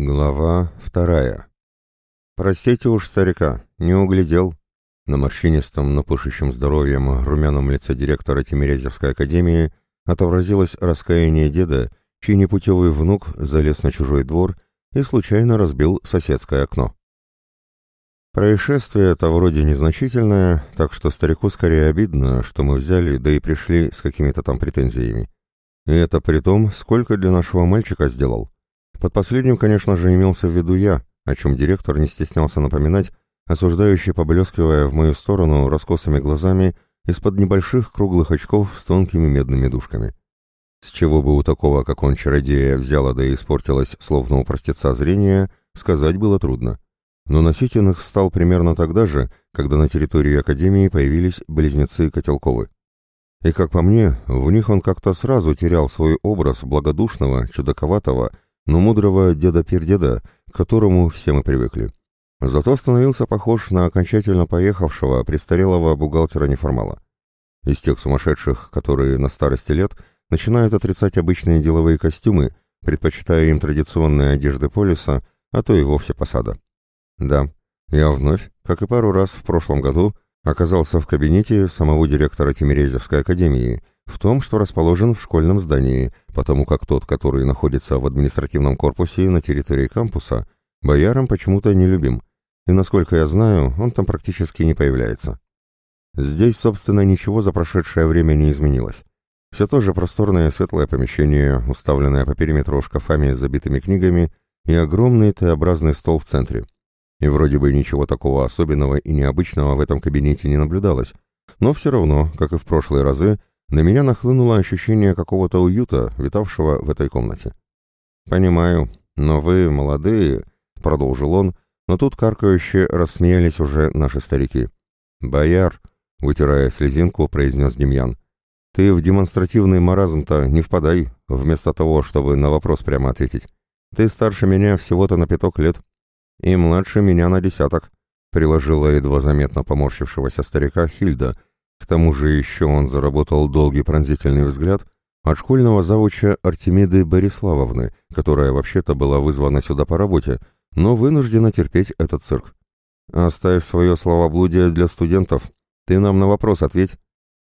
Глава вторая. Простите уж старика, не углядел. На морщинистом, напушащем здоровьем, румяном лице директора Тимирязевской академии отобразилось раскаяние деда, чей непутевый внук залез на чужой двор и случайно разбил соседское окно. Происшествие это вроде незначительное, так что старику скорее обидно, что мы взяли, да и пришли с какими-то там претензиями. И это при том, сколько для нашего мальчика сделал. Под последним, конечно же, имелся в виду я, о чем директор не стеснялся напоминать, осуждающий, поблескивая в мою сторону раскосыми глазами из-под небольших круглых очков с тонкими медными дужками. С чего бы у такого, как он, чародея, взяло да и испортилось, словно у простеца зрение, сказать было трудно. Но носить их стал примерно тогда же, когда на территории Академии появились близнецы Котелковы. И, как по мне, в них он как-то сразу терял свой образ благодушного, чудаковатого, но мудрого деда-пердеда, к которому все мы привыкли. Зато становился похож на окончательно поехавшего престарелого бухгалтера-неформала. Из тех сумасшедших, которые на старости лет начинают отрицать обычные деловые костюмы, предпочитая им традиционные одежды полиса, а то и вовсе посада. Да, я вновь, как и пару раз в прошлом году, оказался в кабинете самого директора Тимирязевской академии, в том, что расположен в школьном здании, потому как тот, который находится в административном корпусе на территории кампуса, боярам почему-то не любим, и, насколько я знаю, он там практически не появляется. Здесь, собственно, ничего за прошедшее время не изменилось. Все то же просторное светлое помещение, уставленное по периметру шкафами с забитыми книгами и огромный Т-образный стол в центре. И вроде бы ничего такого особенного и необычного в этом кабинете не наблюдалось, но все равно, как и в прошлые разы, на меня нахлынуло ощущение какого-то уюта, витавшего в этой комнате. «Понимаю, но вы молодые», — продолжил он, но тут каркающе рассмеялись уже наши старики. «Бояр», — вытирая слезинку, произнес Демьян, — «ты в демонстративный маразм-то не впадай, вместо того, чтобы на вопрос прямо ответить. Ты старше меня всего-то на пяток лет, и младше меня на десяток», — приложила едва заметно поморщившегося старика Хильда — к тому же еще он заработал долгий пронзительный взгляд от школьного завуча Артемиды Бориславовны, которая вообще-то была вызвана сюда по работе, но вынуждена терпеть этот цирк. «Оставь свое словоблудие для студентов. Ты нам на вопрос ответь».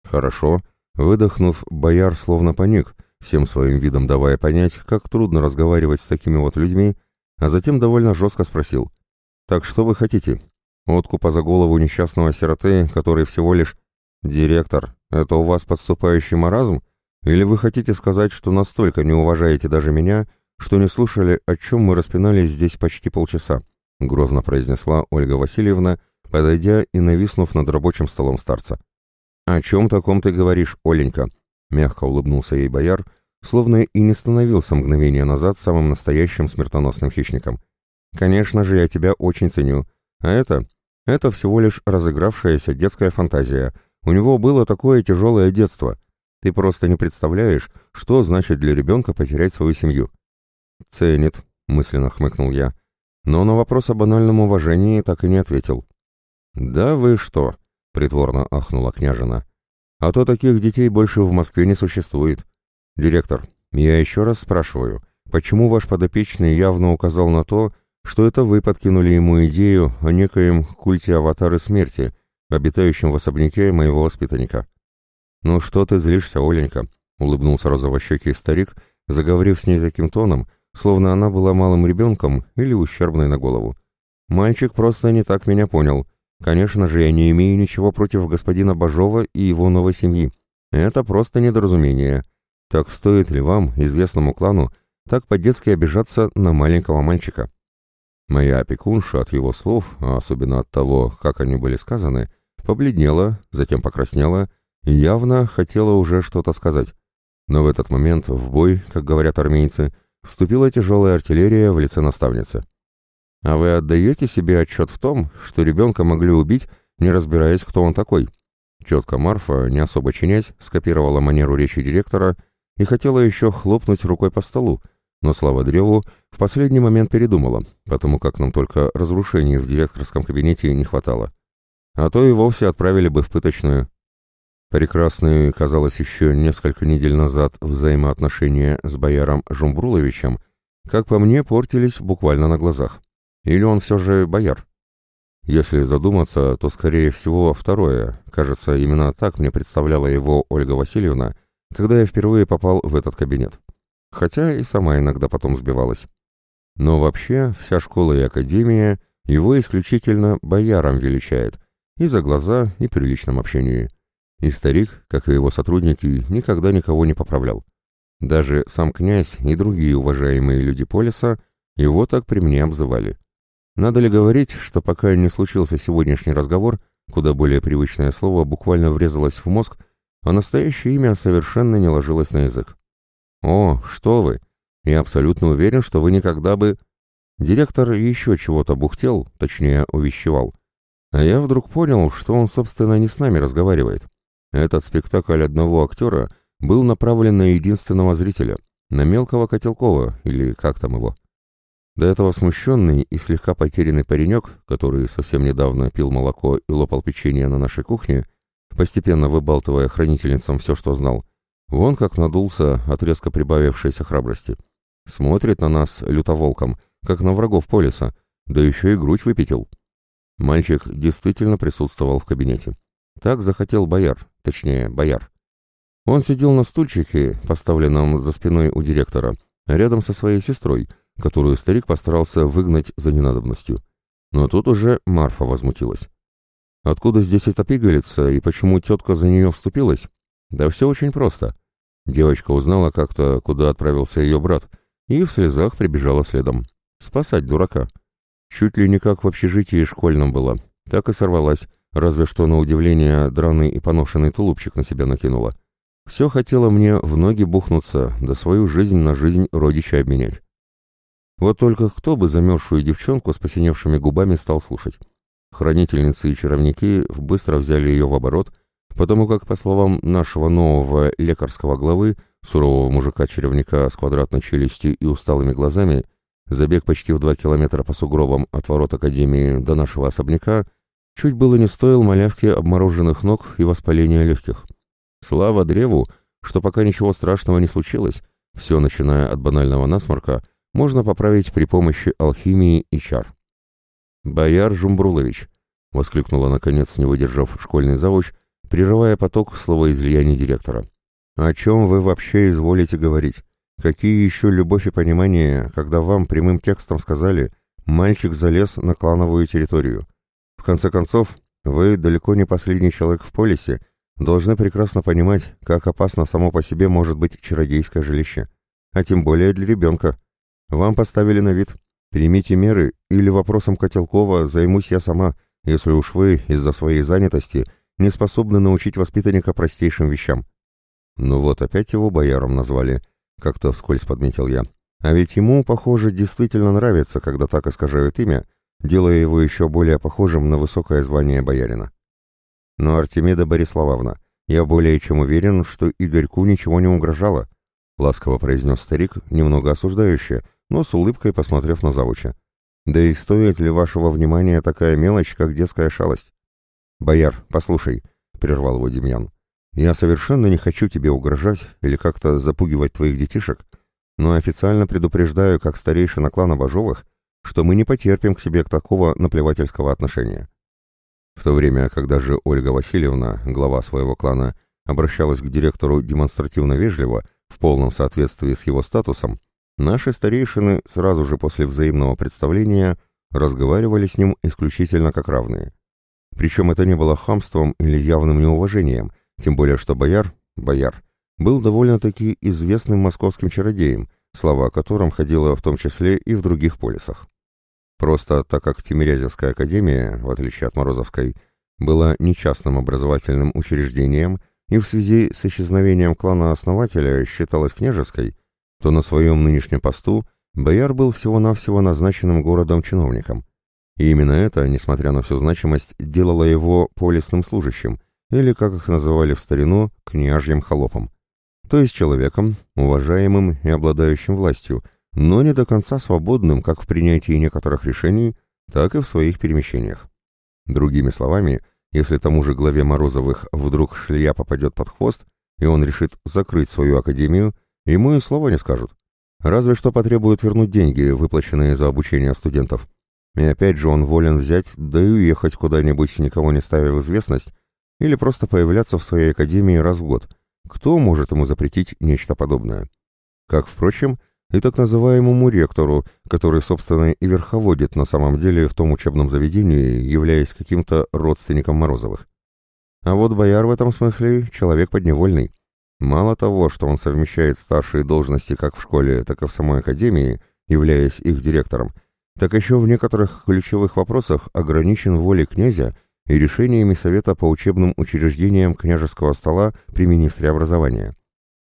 «Хорошо». Выдохнув, бояр словно паник, всем своим видом давая понять, как трудно разговаривать с такими вот людьми, а затем довольно жестко спросил. «Так что вы хотите? Откупа за голову несчастного сироты, который всего лишь «Директор, это у вас подступающий маразм? Или вы хотите сказать, что настолько не уважаете даже меня, что не слушали, о чем мы распинались здесь почти полчаса?» — грозно произнесла Ольга Васильевна, подойдя и нависнув над рабочим столом старца. «О чем таком ты говоришь, Оленька?» — мягко улыбнулся ей бояр, словно и не становился мгновение назад самым настоящим смертоносным хищником. «Конечно же, я тебя очень ценю. А это... это всего лишь разыгравшаяся детская фантазия, у него было такое тяжелое детство. Ты просто не представляешь, что значит для ребенка потерять свою семью. «Ценит», — мысленно хмыкнул я. Но на вопрос о банальном уважении так и не ответил. «Да вы что?» — притворно ахнула княжина. «А то таких детей больше в Москве не существует. Директор, я еще раз спрашиваю, почему ваш подопечный явно указал на то, что это вы подкинули ему идею о некоем культе аватары смерти, обитающим в особняке моего воспитанника. «Ну что ты злишься, Оленька?» — улыбнулся розовощекий старик, заговорив с ней таким тоном, словно она была малым ребенком или ущербной на голову. «Мальчик просто не так меня понял. Конечно же, я не имею ничего против господина Бажова и его новой семьи. Это просто недоразумение. Так стоит ли вам, известному клану, так по-детски обижаться на маленького мальчика?» Моя опекунша от его слов, а особенно от того, как они были сказаны, побледнела, затем покраснела и явно хотела уже что-то сказать. Но в этот момент в бой, как говорят армейцы, вступила тяжелая артиллерия в лице наставницы. «А вы отдаете себе отчет в том, что ребенка могли убить, не разбираясь, кто он такой?» Четко Марфа, не особо чинясь, скопировала манеру речи директора и хотела еще хлопнуть рукой по столу, но, слава древу, в последний момент передумала, потому как нам только разрушений в директорском кабинете не хватало. А то и вовсе отправили бы в пыточную. Прекрасные, казалось, еще несколько недель назад взаимоотношения с бояром Жумбруловичем как по мне, портились буквально на глазах. Или он все же бояр? Если задуматься, то, скорее всего, второе. Кажется, именно так мне представляла его Ольга Васильевна, когда я впервые попал в этот кабинет. Хотя и сама иногда потом сбивалась. Но вообще вся школа и академия его исключительно бояром величает, и за глаза, и при личном общении. И старик, как и его сотрудники, никогда никого не поправлял. Даже сам князь и другие уважаемые люди Полиса его так при мне обзывали. Надо ли говорить, что пока не случился сегодняшний разговор, куда более привычное слово буквально врезалось в мозг, а настоящее имя совершенно не ложилось на язык. «О, что вы! Я абсолютно уверен, что вы никогда бы...» Директор еще чего-то бухтел, точнее, увещевал. А я вдруг понял, что он, собственно, не с нами разговаривает. Этот спектакль одного актера был направлен на единственного зрителя, на мелкого Котелкова, или как там его. До этого смущенный и слегка потерянный паренек, который совсем недавно пил молоко и лопал печенье на нашей кухне, постепенно выбалтывая хранительницам все, что знал, вон как надулся от резко прибавившейся храбрости. Смотрит на нас лютоволком, как на врагов полиса, да еще и грудь выпятил. Мальчик действительно присутствовал в кабинете. Так захотел бояр, точнее, бояр. Он сидел на стульчике, поставленном за спиной у директора, рядом со своей сестрой — которую старик постарался выгнать за ненадобностью. Но тут уже Марфа возмутилась. Откуда здесь эта пигалица и почему тетка за нее вступилась? Да все очень просто. Девочка узнала как-то, куда отправился ее брат, и в слезах прибежала следом. Спасать дурака. Чуть ли не как в общежитии школьном была. Так и сорвалась, разве что на удивление драный и поношенный тулупчик на себя накинула. Все хотела мне в ноги бухнуться, да свою жизнь на жизнь родича обменять. Вот только кто бы замерзшую девчонку с посиневшими губами стал слушать? Хранительницы и чаровники быстро взяли ее в оборот, потому как, по словам нашего нового лекарского главы, сурового мужика-чаровника с квадратной челюстью и усталыми глазами, забег почти в два километра по сугробам от ворот Академии до нашего особняка чуть было не стоил малявки обмороженных ног и воспаления легких. Слава древу, что пока ничего страшного не случилось, все, начиная от банального насморка, можно поправить при помощи алхимии и чар. «Бояр Жумбрулович», — воскликнула, наконец, не выдержав школьный завуч, прерывая поток словоизлияний директора. «О чем вы вообще изволите говорить? Какие еще любовь и понимание, когда вам прямым текстом сказали «мальчик залез на клановую территорию»? В конце концов, вы, далеко не последний человек в полисе, должны прекрасно понимать, как опасно само по себе может быть чародейское жилище, а тем более для ребенка. Вам поставили на вид. Примите меры, или вопросом Котелкова займусь я сама, если уж вы, из-за своей занятости, не способны научить воспитанника простейшим вещам. Ну вот, опять его бояром назвали, как-то вскользь подметил я. А ведь ему, похоже, действительно нравится, когда так искажают имя, делая его еще более похожим на высокое звание боярина. Но Артемида Бориславовна, я более чем уверен, что Игорьку ничего не угрожало, ласково произнес старик, немного осуждающе, но с улыбкой посмотрев на завуча. «Да и стоит ли вашего внимания такая мелочь, как детская шалость?» «Бояр, послушай», — прервал его Демьян, — «я совершенно не хочу тебе угрожать или как-то запугивать твоих детишек, но официально предупреждаю, как старейшина клана Бажовых, что мы не потерпим к себе такого наплевательского отношения». В то время, когда же Ольга Васильевна, глава своего клана, обращалась к директору демонстративно вежливо, в полном соответствии с его статусом, Наши старейшины сразу же после взаимного представления разговаривали с ним исключительно как равные. Причем это не было хамством или явным неуважением, тем более что бояр, бояр, был довольно-таки известным московским чародеем, слава о котором ходила в том числе и в других полисах. Просто так как Тимирязевская академия, в отличие от Морозовской, была не частным образовательным учреждением и в связи с исчезновением клана-основателя считалась княжеской, то на своем нынешнем посту бояр был всего-навсего назначенным городом-чиновником. И именно это, несмотря на всю значимость, делало его полисным служащим, или, как их называли в старину, княжьим холопом. То есть человеком, уважаемым и обладающим властью, но не до конца свободным как в принятии некоторых решений, так и в своих перемещениях. Другими словами, если тому же главе Морозовых вдруг шлея попадет под хвост, и он решит закрыть свою академию, Ему и слова не скажут. Разве что потребует вернуть деньги, выплаченные за обучение студентов. И опять же он волен взять, да и уехать куда-нибудь, никого не ставя в известность, или просто появляться в своей академии раз в год. Кто может ему запретить нечто подобное? Как, впрочем, и так называемому ректору, который, собственно, и верховодит на самом деле в том учебном заведении, являясь каким-то родственником Морозовых. А вот бояр в этом смысле человек подневольный. Мало того, что он совмещает старшие должности как в школе, так и в самой академии, являясь их директором, так еще в некоторых ключевых вопросах ограничен волей князя и решениями Совета по учебным учреждениям княжеского стола при министре образования.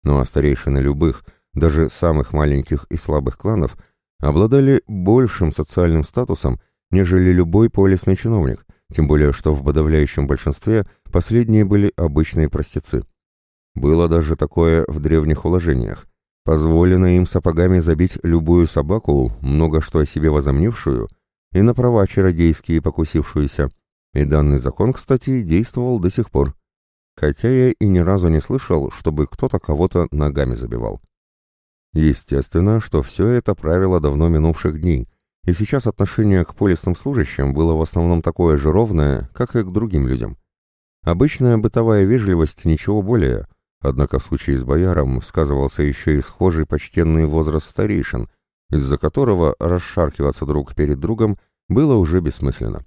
Ну а старейшины любых, даже самых маленьких и слабых кланов, обладали большим социальным статусом, нежели любой полисный чиновник, тем более что в подавляющем большинстве последние были обычные простецы. Было даже такое в древних уложениях. Позволено им сапогами забить любую собаку, много что о себе возомнившую, и на права чародейские покусившуюся. И данный закон, кстати, действовал до сих пор. Хотя я и ни разу не слышал, чтобы кто-то кого-то ногами забивал. Естественно, что все это правило давно минувших дней, и сейчас отношение к полисным служащим было в основном такое же ровное, как и к другим людям. Обычная бытовая вежливость, ничего более — Однако в случае с бояром сказывался еще и схожий почтенный возраст старейшин, из-за которого расшаркиваться друг перед другом было уже бессмысленно.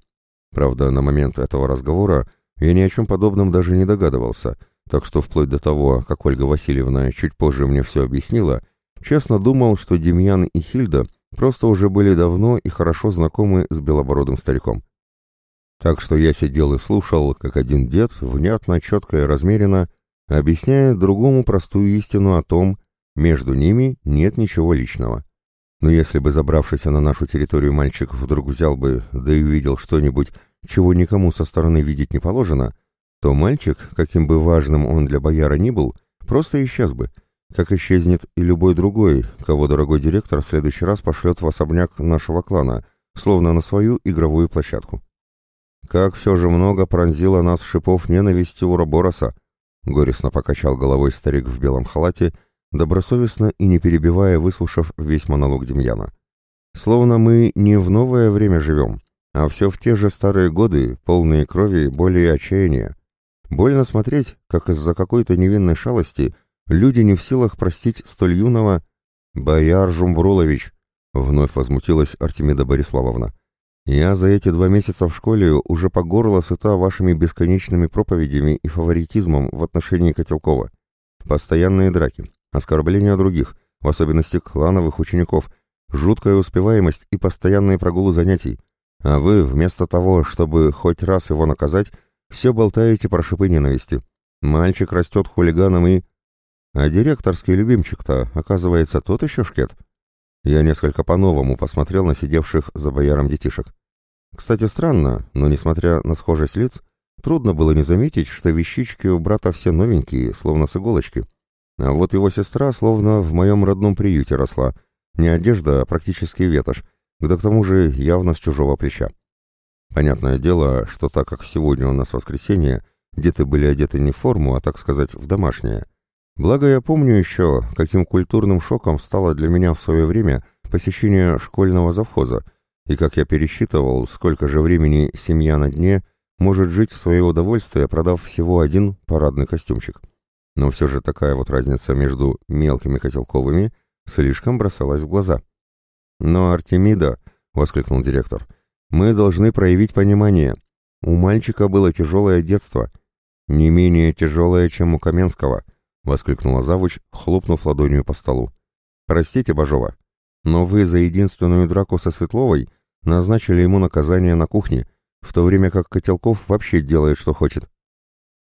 Правда, на момент этого разговора я ни о чем подобном даже не догадывался, так что вплоть до того, как Ольга Васильевна чуть позже мне все объяснила, честно думал, что Демьян и Хильда просто уже были давно и хорошо знакомы с белобородым стариком. Так что я сидел и слушал, как один дед, внятно, четко и размеренно, объясняя другому простую истину о том, между ними нет ничего личного. Но если бы забравшийся на нашу территорию мальчик вдруг взял бы, да и увидел что-нибудь, чего никому со стороны видеть не положено, то мальчик, каким бы важным он для бояра ни был, просто исчез бы, как исчезнет и любой другой, кого дорогой директор в следующий раз пошлет в особняк нашего клана, словно на свою игровую площадку. Как все же много пронзило нас шипов ненависти у Робороса, Горестно покачал головой старик в белом халате, добросовестно и не перебивая, выслушав весь монолог Демьяна. Словно мы не в новое время живем, а все в те же старые годы, полные крови, боли и отчаяния. Больно смотреть, как из-за какой-то невинной шалости люди не в силах простить столь юного «Бояр Жумбрулович», — вновь возмутилась Артемида Бориславовна. Я за эти два месяца в школе уже по горло сыта вашими бесконечными проповедями и фаворитизмом в отношении Котелкова. Постоянные драки, оскорбления других, в особенности клановых учеников, жуткая успеваемость и постоянные прогулы занятий. А вы, вместо того, чтобы хоть раз его наказать, все болтаете про шипы ненависти. Мальчик растет хулиганом и... А директорский любимчик-то, оказывается, тот еще шкет. Я несколько по-новому посмотрел на сидевших за бояром детишек. Кстати, странно, но, несмотря на схожесть лиц, трудно было не заметить, что вещички у брата все новенькие, словно с иголочки. А вот его сестра словно в моем родном приюте росла. Не одежда, а практически ветошь, да к тому же явно с чужого плеча. Понятное дело, что так как сегодня у нас воскресенье, дети были одеты не в форму, а, так сказать, в домашнее — Благо я помню еще, каким культурным шоком стало для меня в свое время посещение школьного завхоза, и как я пересчитывал, сколько же времени семья на дне может жить в свое удовольствие, продав всего один парадный костюмчик. Но все же такая вот разница между мелкими котелковыми слишком бросалась в глаза. «Но, Артемида», — воскликнул директор, — «мы должны проявить понимание. У мальчика было тяжелое детство, не менее тяжелое, чем у Каменского». — воскликнула завуч, хлопнув ладонью по столу. «Простите, Бажова, но вы за единственную драку со Светловой назначили ему наказание на кухне, в то время как Котелков вообще делает, что хочет».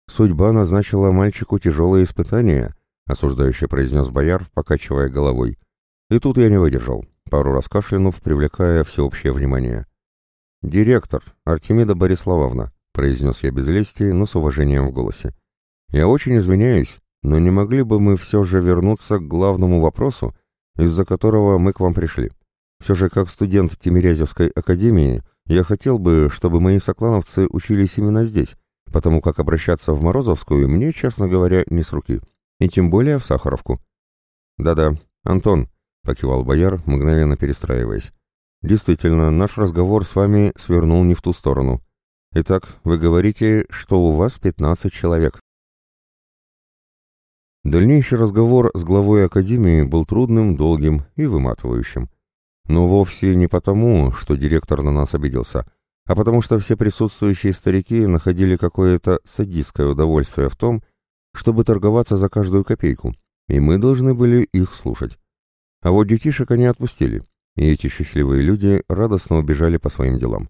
«Судьба назначила мальчику тяжелые испытания», — осуждающе произнес бояр, покачивая головой. И тут я не выдержал, пару раз кашлянув, привлекая всеобщее внимание. «Директор, Артемида Бориславовна», — произнес я без лести, но с уважением в голосе. «Я очень извиняюсь, но не могли бы мы все же вернуться к главному вопросу, из-за которого мы к вам пришли? Все же как студент Тимирязевской академии я хотел бы, чтобы мои соклановцы учились именно здесь, потому как обращаться в Морозовскую мне, честно говоря, не с руки, и тем более в Сахаровку. Да-да, Антон, покивал бояр, мгновенно перестраиваясь. Действительно, наш разговор с вами свернул не в ту сторону. Итак, вы говорите, что у вас 15 человек. Дальнейший разговор с главой Академии был трудным, долгим и выматывающим. Но вовсе не потому, что директор на нас обиделся, а потому что все присутствующие старики находили какое-то садистское удовольствие в том, чтобы торговаться за каждую копейку, и мы должны были их слушать. А вот детишек они отпустили, и эти счастливые люди радостно убежали по своим делам.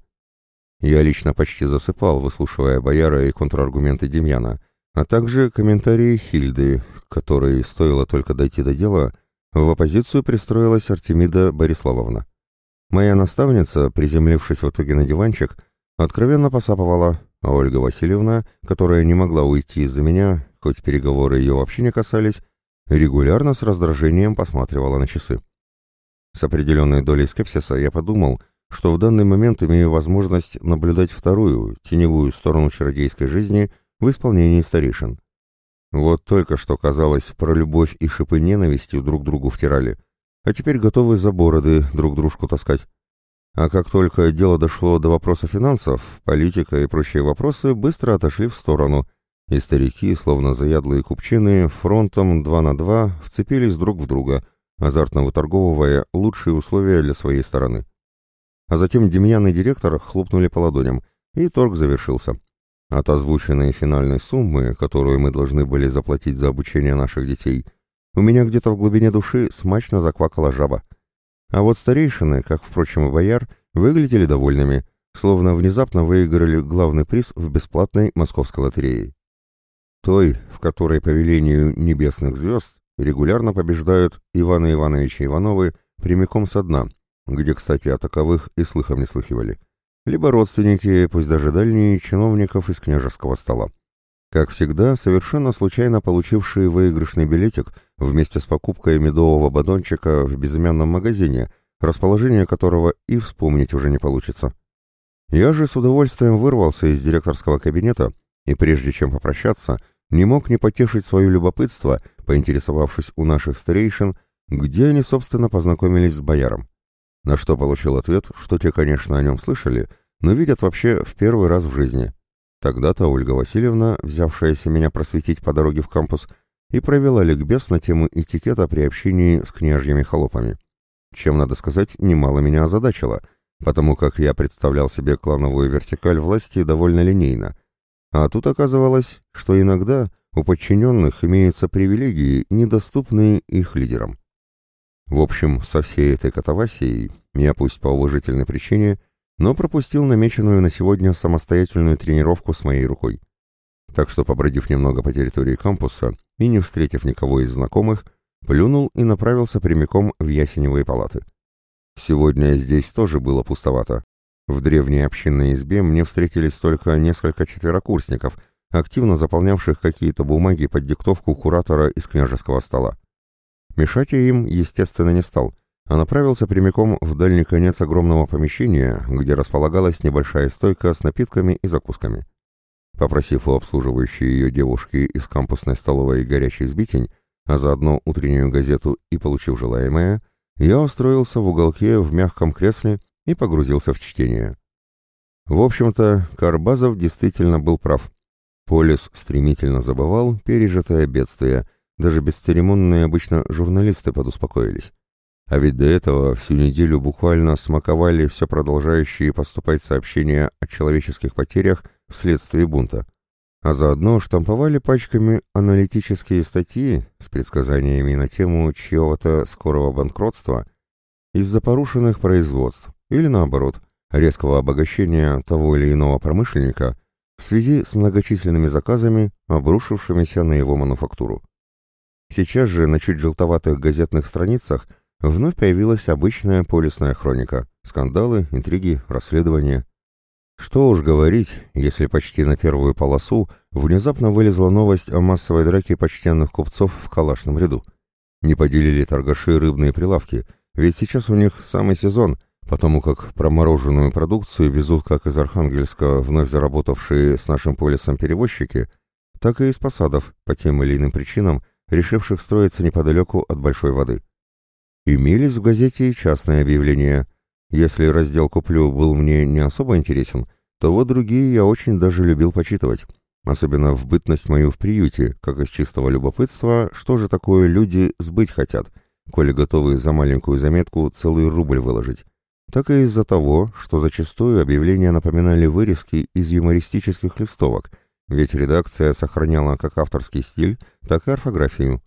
Я лично почти засыпал, выслушивая бояра и контраргументы Демьяна, а также комментарии Хильды, которой, стоило только дойти до дела, в оппозицию пристроилась Артемида Бориславовна. Моя наставница, приземлившись в итоге на диванчик, откровенно посапывала, а Ольга Васильевна, которая не могла уйти из-за меня, хоть переговоры ее вообще не касались, регулярно с раздражением посматривала на часы. С определенной долей скепсиса я подумал, что в данный момент имею возможность наблюдать вторую, теневую сторону чародейской жизни в исполнении старейшин. Вот только что казалось, про любовь и шипы ненавистью друг другу втирали, а теперь готовы за бороды друг дружку таскать. А как только дело дошло до вопроса финансов, политика и прочие вопросы быстро отошли в сторону, и старики, словно заядлые купчины, фронтом два на два вцепились друг в друга, азартно выторговывая лучшие условия для своей стороны. А затем Демьян и директор хлопнули по ладоням, и торг завершился. От озвученной финальной суммы, которую мы должны были заплатить за обучение наших детей, у меня где-то в глубине души смачно заквакала жаба. А вот старейшины, как, впрочем, и бояр, выглядели довольными, словно внезапно выиграли главный приз в бесплатной московской лотерее той, в которой по велению небесных звезд регулярно побеждают Ивана Ивановича Ивановы прямиком со дна, где, кстати, о таковых и слыхом не слыхивали, либо родственники, пусть даже дальние, чиновников из княжеского стола. Как всегда, совершенно случайно получившие выигрышный билетик вместе с покупкой медового батончика в безымянном магазине, расположение которого и вспомнить уже не получится. Я же с удовольствием вырвался из директорского кабинета и прежде чем попрощаться, не мог не потешить свое любопытство, поинтересовавшись у наших старейшин, где они, собственно, познакомились с бояром. На что получил ответ, что те, конечно, о нем слышали, но видят вообще в первый раз в жизни. Тогда-то Ольга Васильевна, взявшаяся меня просветить по дороге в кампус, и провела ликбез на тему этикета при общении с княжьими холопами. Чем, надо сказать, немало меня озадачило, потому как я представлял себе клановую вертикаль власти довольно линейно — а тут оказывалось, что иногда у подчиненных имеются привилегии, недоступные их лидерам. В общем, со всей этой катавасией я пусть по уважительной причине, но пропустил намеченную на сегодня самостоятельную тренировку с моей рукой. Так что, побродив немного по территории кампуса и не встретив никого из знакомых, плюнул и направился прямиком в ясеневые палаты. Сегодня здесь тоже было пустовато. В древней общинной избе мне встретились только несколько четверокурсников, активно заполнявших какие-то бумаги под диктовку куратора из княжеского стола. Мешать я им, естественно, не стал, а направился прямиком в дальний конец огромного помещения, где располагалась небольшая стойка с напитками и закусками. Попросив у обслуживающей ее девушки из кампусной столовой горячий сбитень, а заодно утреннюю газету и получив желаемое, я устроился в уголке в мягком кресле и погрузился в чтение. В общем-то, Карбазов действительно был прав. Полис стремительно забывал пережитое бедствие, даже бесцеремонные обычно журналисты подуспокоились. А ведь до этого всю неделю буквально смаковали все продолжающие поступать сообщения о человеческих потерях вследствие бунта, а заодно штамповали пачками аналитические статьи с предсказаниями на тему чьего-то скорого банкротства из-за порушенных производств, или наоборот, резкого обогащения того или иного промышленника в связи с многочисленными заказами, обрушившимися на его мануфактуру. Сейчас же на чуть желтоватых газетных страницах вновь появилась обычная полисная хроника, скандалы, интриги, расследования. Что уж говорить, если почти на первую полосу внезапно вылезла новость о массовой драке почтенных купцов в калашном ряду. Не поделили торгаши рыбные прилавки, ведь сейчас у них самый сезон, потому как промороженную продукцию везут как из Архангельска вновь заработавшие с нашим полисом перевозчики, так и из посадов, по тем или иным причинам, решивших строиться неподалеку от большой воды. Имелись в газете частные объявления. Если раздел «Куплю» был мне не особо интересен, то вот другие я очень даже любил почитывать. Особенно в бытность мою в приюте, как из чистого любопытства, что же такое люди сбыть хотят, коли готовы за маленькую заметку целый рубль выложить. Так и из-за того, что зачастую объявления напоминали вырезки из юмористических листовок, ведь редакция сохраняла как авторский стиль, так и орфографию.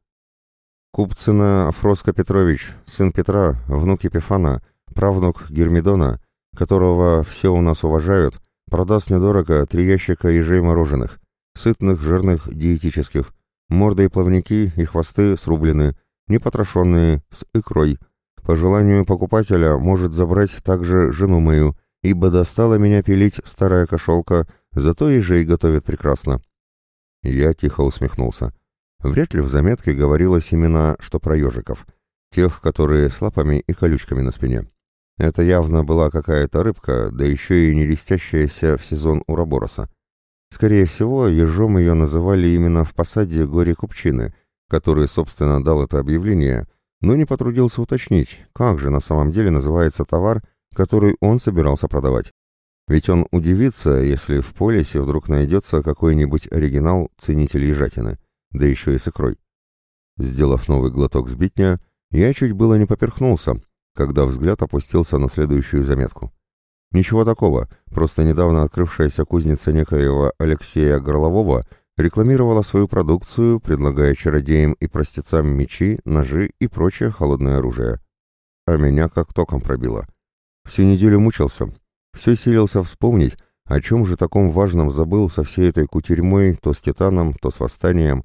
Купцина Афроско Петрович, сын Петра, внук Епифана, правнук Гермидона, которого все у нас уважают, продаст недорого три ящика ежей мороженых, сытных, жирных, диетических, морды и плавники и хвосты срублены, непотрошенные, с икрой. По желанию покупателя может забрать также жену мою, ибо достала меня пилить старая кошелка, зато ежей готовит прекрасно. Я тихо усмехнулся. Вряд ли в заметке говорилось именно, что про ежиков, тех, которые с лапами и колючками на спине. Это явно была какая-то рыбка, да еще и не листящаяся в сезон уробороса. Скорее всего, ежом ее называли именно в посаде горе-купчины, который, собственно, дал это объявление, но не потрудился уточнить, как же на самом деле называется товар, который он собирался продавать. Ведь он удивится, если в полисе вдруг найдется какой-нибудь оригинал ценитель ежатины да еще и с икрой. Сделав новый глоток сбитня, я чуть было не поперхнулся, когда взгляд опустился на следующую заметку. Ничего такого, просто недавно открывшаяся кузница некоего Алексея Горлового рекламировала свою продукцию, предлагая чародеям и простецам мечи, ножи и прочее холодное оружие. А меня как током пробило. Всю неделю мучился, все силился вспомнить, о чем же таком важном забыл со всей этой кутерьмой, то с Титаном, то с Восстанием,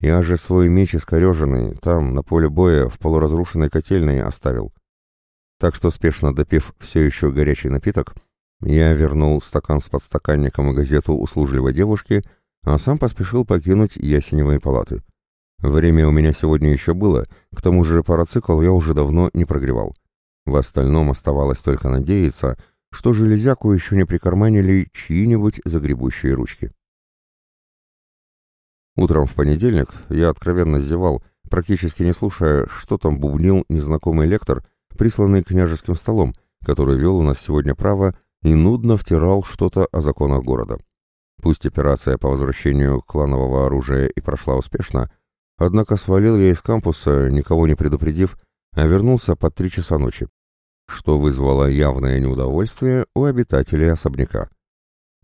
я же свой меч искореженный там, на поле боя, в полуразрушенной котельной оставил. Так что, спешно допив все еще горячий напиток, я вернул стакан с подстаканником и газету услужливой девушке, а сам поспешил покинуть ясеневые палаты. Время у меня сегодня еще было, к тому же парацикл я уже давно не прогревал. В остальном оставалось только надеяться, что железяку еще не прикарманили чьи-нибудь загребущие ручки. Утром в понедельник я откровенно зевал, практически не слушая, что там бубнил незнакомый лектор, присланный княжеским столом, который вел у нас сегодня право и нудно втирал что-то о законах города. Пусть операция по возвращению кланового оружия и прошла успешно, однако свалил я из кампуса, никого не предупредив, а вернулся под три часа ночи, что вызвало явное неудовольствие у обитателей особняка.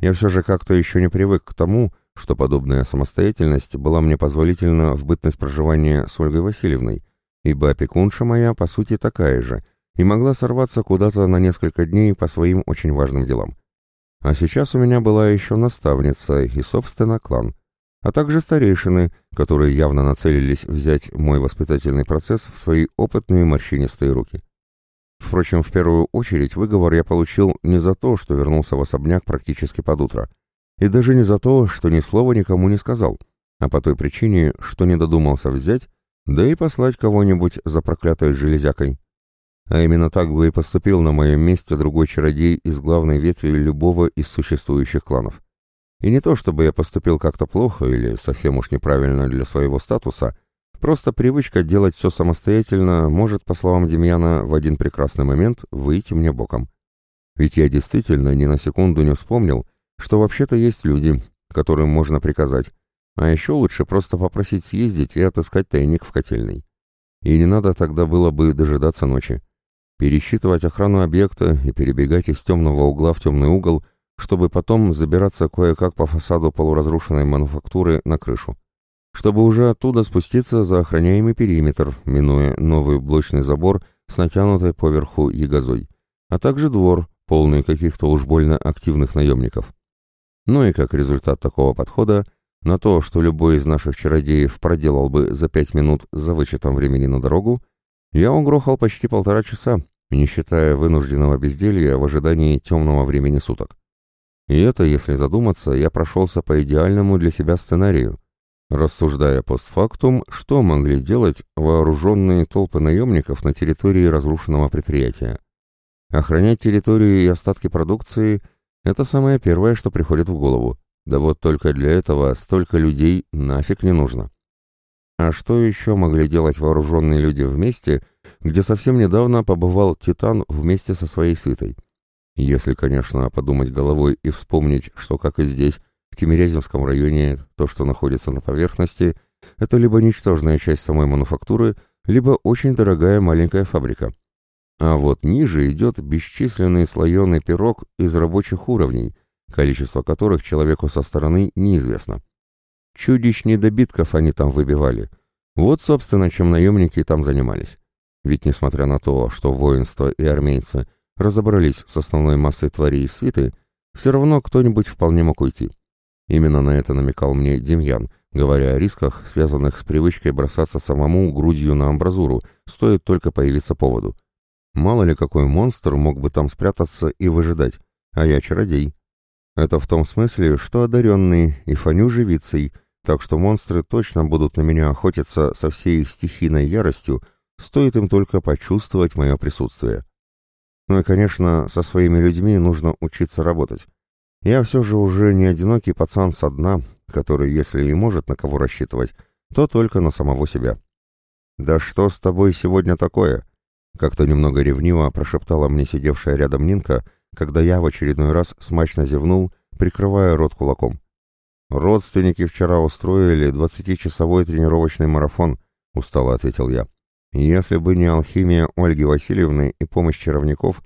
Я все же как-то еще не привык к тому, что подобная самостоятельность была мне позволительна в бытность проживания с Ольгой Васильевной, ибо опекунша моя, по сути, такая же, и могла сорваться куда-то на несколько дней по своим очень важным делам. А сейчас у меня была еще наставница и, собственно, клан, а также старейшины, которые явно нацелились взять мой воспитательный процесс в свои опытные морщинистые руки. Впрочем, в первую очередь выговор я получил не за то, что вернулся в особняк практически под утро, и даже не за то, что ни слова никому не сказал, а по той причине, что не додумался взять, да и послать кого-нибудь за проклятой железякой. А именно так бы и поступил на моем месте другой чародей из главной ветви любого из существующих кланов. И не то, чтобы я поступил как-то плохо или совсем уж неправильно для своего статуса, просто привычка делать все самостоятельно может, по словам Демьяна, в один прекрасный момент выйти мне боком. Ведь я действительно ни на секунду не вспомнил, что вообще-то есть люди, которым можно приказать, а еще лучше просто попросить съездить и отыскать тайник в котельной. И не надо тогда было бы дожидаться ночи. Пересчитывать охрану объекта и перебегать из темного угла в темный угол, чтобы потом забираться кое-как по фасаду полуразрушенной мануфактуры на крышу. Чтобы уже оттуда спуститься за охраняемый периметр, минуя новый блочный забор с натянутой поверху ягозой, а также двор, полный каких-то уж больно активных наемников. Ну и как результат такого подхода, на то, что любой из наших чародеев проделал бы за пять минут за вычетом времени на дорогу, я угрохал почти полтора часа, не считая вынужденного безделья в ожидании темного времени суток. И это, если задуматься, я прошелся по идеальному для себя сценарию, рассуждая постфактум, что могли делать вооруженные толпы наемников на территории разрушенного предприятия. Охранять территорию и остатки продукции – это самое первое, что приходит в голову. Да вот только для этого столько людей нафиг не нужно. А что еще могли делать вооруженные люди вместе, где совсем недавно побывал Титан вместе со своей свитой. Если, конечно, подумать головой и вспомнить, что, как и здесь, Тимирязевском районе, то, что находится на поверхности, это либо ничтожная часть самой мануфактуры, либо очень дорогая маленькая фабрика. А вот ниже идет бесчисленный слоеный пирог из рабочих уровней, количество которых человеку со стороны неизвестно. Чудищ недобитков они там выбивали. Вот, собственно, чем наемники там занимались. Ведь несмотря на то, что воинство и армейцы разобрались с основной массой тварей и свиты, все равно кто-нибудь вполне мог уйти. Именно на это намекал мне Демьян, говоря о рисках, связанных с привычкой бросаться самому грудью на амбразуру, стоит только появиться поводу. Мало ли какой монстр мог бы там спрятаться и выжидать, а я чародей. Это в том смысле, что одаренный и фаню живицей, так что монстры точно будут на меня охотиться со всей их стихийной яростью, стоит им только почувствовать мое присутствие. Ну и, конечно, со своими людьми нужно учиться работать. Я все же уже не одинокий пацан со дна, который, если и может на кого рассчитывать, то только на самого себя. «Да что с тобой сегодня такое?» Как-то немного ревниво прошептала мне сидевшая рядом Нинка, когда я в очередной раз смачно зевнул, прикрывая рот кулаком. «Родственники вчера устроили двадцатичасовой тренировочный марафон», — устало ответил я. «Если бы не алхимия Ольги Васильевны и помощь чаровников,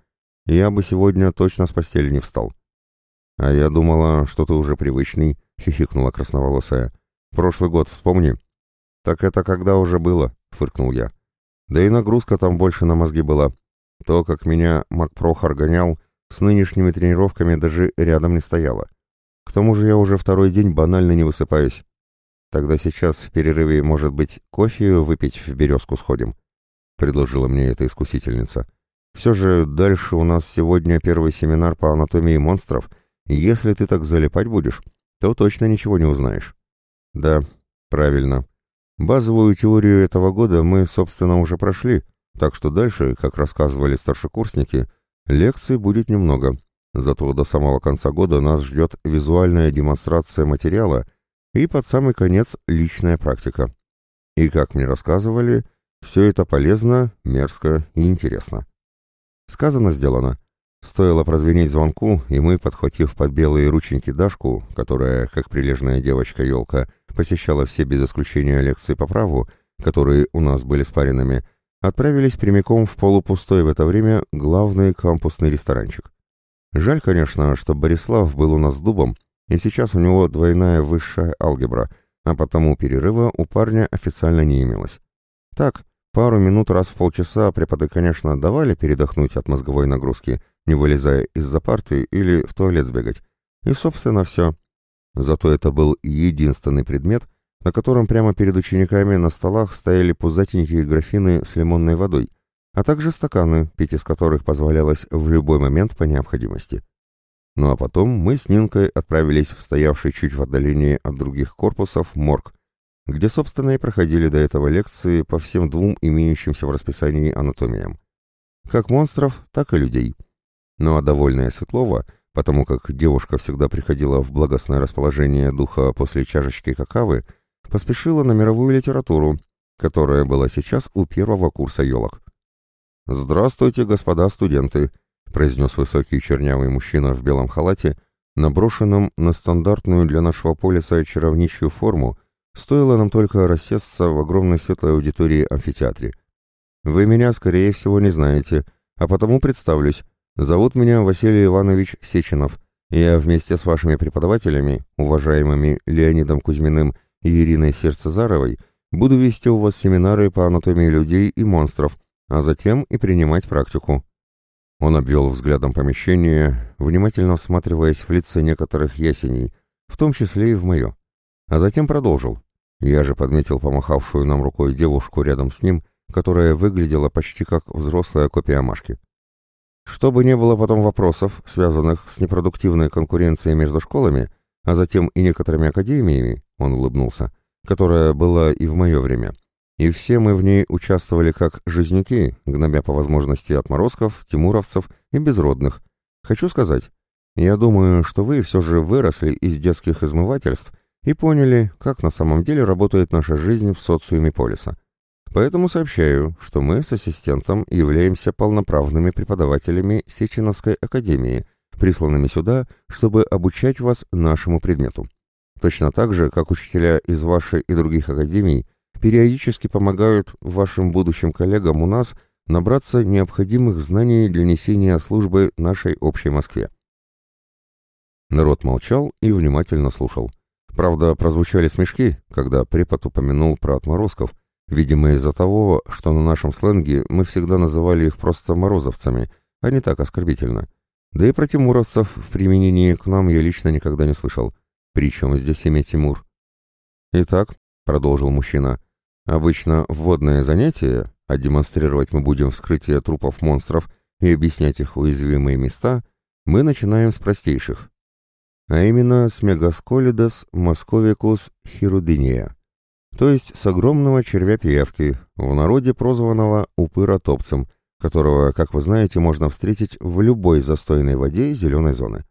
я бы сегодня точно с постели не встал». «А я думала, что ты уже привычный», — хихикнула красноволосая. «Прошлый год вспомни». «Так это когда уже было?» — фыркнул я. Да и нагрузка там больше на мозги была. То, как меня Макпрохор гонял, с нынешними тренировками даже рядом не стояло. К тому же я уже второй день банально не высыпаюсь. Тогда сейчас в перерыве, может быть, кофе выпить в березку сходим?» — предложила мне эта искусительница. «Все же дальше у нас сегодня первый семинар по анатомии монстров, если ты так залипать будешь, то точно ничего не узнаешь». «Да, правильно. Базовую теорию этого года мы, собственно, уже прошли, так что дальше, как рассказывали старшекурсники, лекций будет немного. Зато до самого конца года нас ждет визуальная демонстрация материала и под самый конец личная практика. И, как мне рассказывали, все это полезно, мерзко и интересно. Сказано, сделано. Стоило прозвенеть звонку, и мы, подхватив под белые рученьки Дашку, которая, как прилежная девочка-елка, посещала все без исключения лекции по праву, которые у нас были спаренными, отправились прямиком в полупустой в это время главный кампусный ресторанчик. Жаль, конечно, что Борислав был у нас дубом, и сейчас у него двойная высшая алгебра, а потому перерыва у парня официально не имелось. Так, пару минут раз в полчаса преподы, конечно, давали передохнуть от мозговой нагрузки, не вылезая из-за парты или в туалет сбегать. И, собственно, все. Зато это был единственный предмет, на котором прямо перед учениками на столах стояли пузатенькие графины с лимонной водой, а также стаканы, пить из которых позволялось в любой момент по необходимости. Ну а потом мы с Нинкой отправились в стоявший чуть в отдалении от других корпусов морг, где, собственно, и проходили до этого лекции по всем двум имеющимся в расписании анатомиям. Как монстров, так и людей. Ну а довольная Светлова — потому как девушка всегда приходила в благостное расположение духа после чашечки какавы, поспешила на мировую литературу, которая была сейчас у первого курса елок. «Здравствуйте, господа студенты», — произнес высокий чернявый мужчина в белом халате, наброшенном на стандартную для нашего полиса чаровничью форму, стоило нам только рассесться в огромной светлой аудитории амфитеатре. «Вы меня, скорее всего, не знаете, а потому представлюсь, Зовут меня Василий Иванович Сеченов. Я вместе с вашими преподавателями, уважаемыми Леонидом Кузьминым и Ириной Сердцезаровой, буду вести у вас семинары по анатомии людей и монстров, а затем и принимать практику». Он обвел взглядом помещение, внимательно всматриваясь в лица некоторых ясеней, в том числе и в мое. А затем продолжил. Я же подметил помахавшую нам рукой девушку рядом с ним, которая выглядела почти как взрослая копия Машки. Чтобы не было потом вопросов, связанных с непродуктивной конкуренцией между школами, а затем и некоторыми академиями, он улыбнулся, которая была и в мое время. И все мы в ней участвовали как жизнюки, гнобя по возможности отморозков, тимуровцев и безродных. Хочу сказать, я думаю, что вы все же выросли из детских измывательств и поняли, как на самом деле работает наша жизнь в социуме полиса. Поэтому сообщаю, что мы с ассистентом являемся полноправными преподавателями Сеченовской академии, присланными сюда, чтобы обучать вас нашему предмету. Точно так же, как учителя из вашей и других академий периодически помогают вашим будущим коллегам у нас набраться необходимых знаний для несения службы нашей общей Москве. Народ молчал и внимательно слушал. Правда, прозвучали смешки, когда препод упомянул про отморозков, видимо из-за того, что на нашем сленге мы всегда называли их просто морозовцами, а не так оскорбительно. Да и про тимуровцев в применении к нам я лично никогда не слышал. Причем здесь имя Тимур? Итак, продолжил мужчина, обычно вводное занятие, а демонстрировать мы будем вскрытие трупов монстров и объяснять их уязвимые места, мы начинаем с простейших а именно с Мегасколидес московикус хирудиния, то есть с огромного червя-пиявки, в народе прозванного упыротопцем, которого, как вы знаете, можно встретить в любой застойной воде зеленой зоны.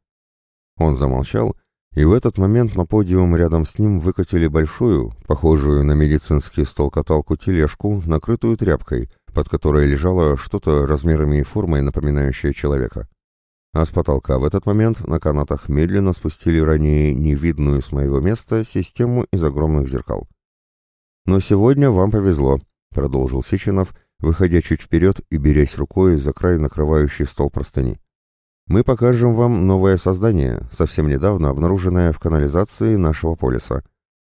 Он замолчал, и в этот момент на подиум рядом с ним выкатили большую, похожую на медицинский стол-каталку тележку, накрытую тряпкой, под которой лежало что-то размерами и формой, напоминающее человека а с потолка в этот момент на канатах медленно спустили ранее невидную с моего места систему из огромных зеркал. «Но сегодня вам повезло», — продолжил Сеченов, выходя чуть вперед и берясь рукой за край накрывающий стол простыни. «Мы покажем вам новое создание, совсем недавно обнаруженное в канализации нашего полиса.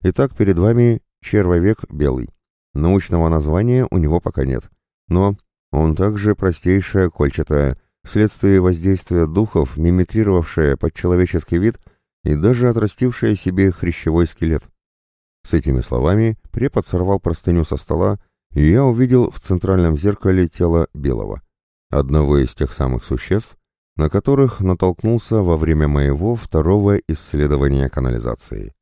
Итак, перед вами червовек белый. Научного названия у него пока нет, но он также простейшая кольчатая, вследствие воздействия духов, мимикрировавшая под человеческий вид и даже отрастившая себе хрящевой скелет. С этими словами препод сорвал простыню со стола, и я увидел в центральном зеркале тело белого, одного из тех самых существ, на которых натолкнулся во время моего второго исследования канализации.